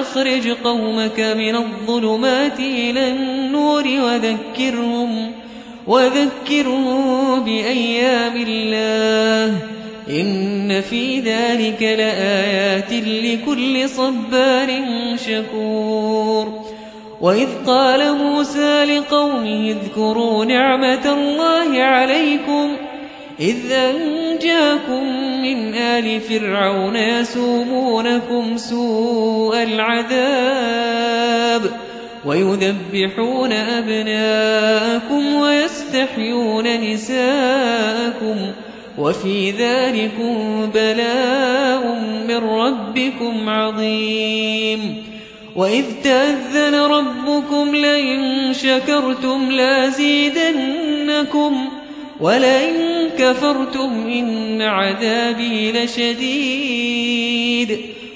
أن نخرج قومك من الظلمات إلى النور وذكرهم وذكرهم بأيام الله. إن في ذلك لآيات لكل صبار شكور. وإذ قال موسى لقومه اذكروا نعمة الله عليكم إذ أنجاكم من آل فرعون يسومونكم سوء العذاب. ويذبحون أبناءكم ويستحيون نساءكم وفي ذلكم بلاء من ربكم عظيم وإذ تأذن ربكم لئن شكرتم لازيدنكم ولئن كفرتم إن عذابي لشديد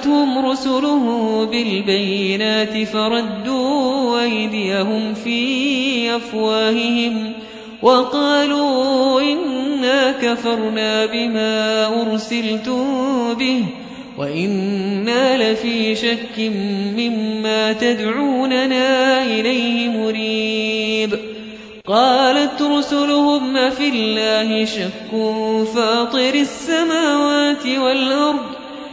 جاءتهم رسله بالبينات فردوا أيديهم في أفواههم وقالوا إنا كفرنا بما أرسلتم به وإنا لفي شك مما تدعوننا إليه مريب. قالت رسلهم في الله شك فاطر السماوات والأرض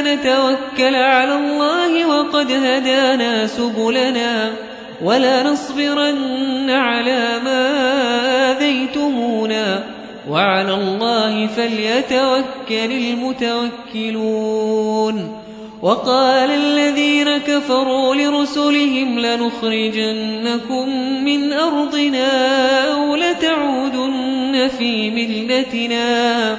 نتوكل على الله وقد هدانا سبلنا ولا نصبرن على ما آذيتمونا. وعلى الله فليتوكل المتوكلون. وقال الذين كفروا لرسلهم لنخرجنكم من أرضنا أو لتعودن في ملتنا.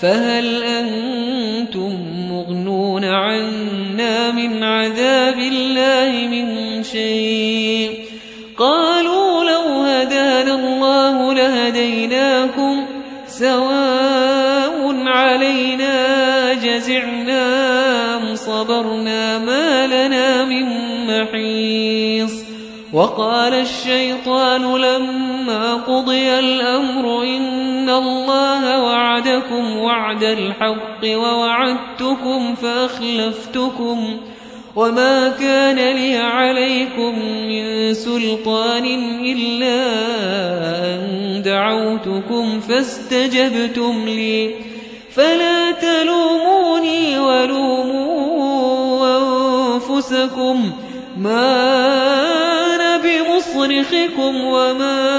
فهل أنتم مغنون عنا من عذاب الله من شيء؟ قالوا لو هدانا الله لهديناكم سواء علينا جزعنا صبرنا ما لنا من محيص. وقال الشيطان لما قضي الأمر إن الله وعدكم وعد الحق ووعدتكم فأخلفتكم وما كان لي عليكم من سلطان إلا أن دعوتكم فاستجبتم لي فلا تلوموني ولوموا أنفسكم ما أنا بمصرخكم وما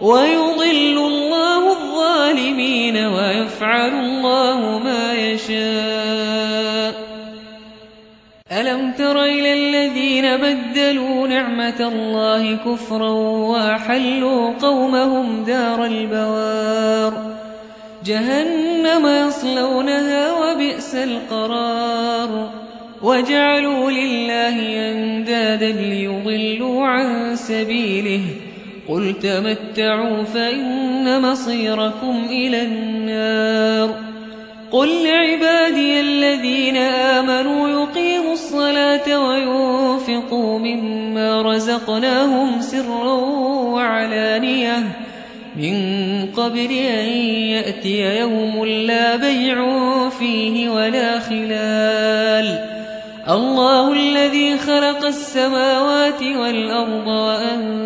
ويضل الله الظالمين ويفعل الله ما يشاء. ألم تر إلى الذين بدلوا نعمة الله كفرا وحلوا قومهم دار البوار. جهنم يصلونها وبئس القرار. وجعلوا لله أندادا ليضلوا عن سبيله. قل تمتعوا فإن مصيركم إلى النار قل لعبادي الذين آمنوا يقيموا الصلاة وينفقوا مما رزقناهم سرا وعلانية من قبل أن يأتي يوم لا بيع فيه ولا خلال الله الذي خلق السماوات والأرض وأنزل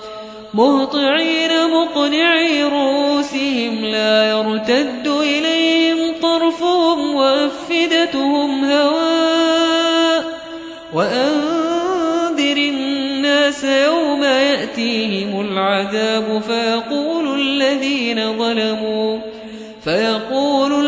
مهطعين مقنعي رؤوسهم لا يرتد إليهم طرفهم وأفدتهم هواء. وأنذر الناس يوم يأتيهم العذاب فيقول الذين ظلموا فيقول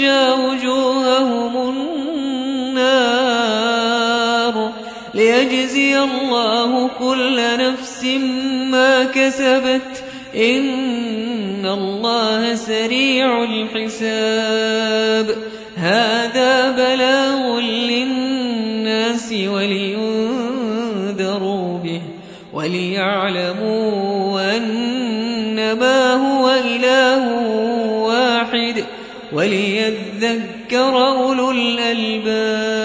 وتغشى وجوههم النار ليجزي الله كل نفس ما كسبت إن الله سريع الحساب. هذا بلاغ للناس ولينذروا به وليعلموا أنما هو إله ذكر أولو الألباب.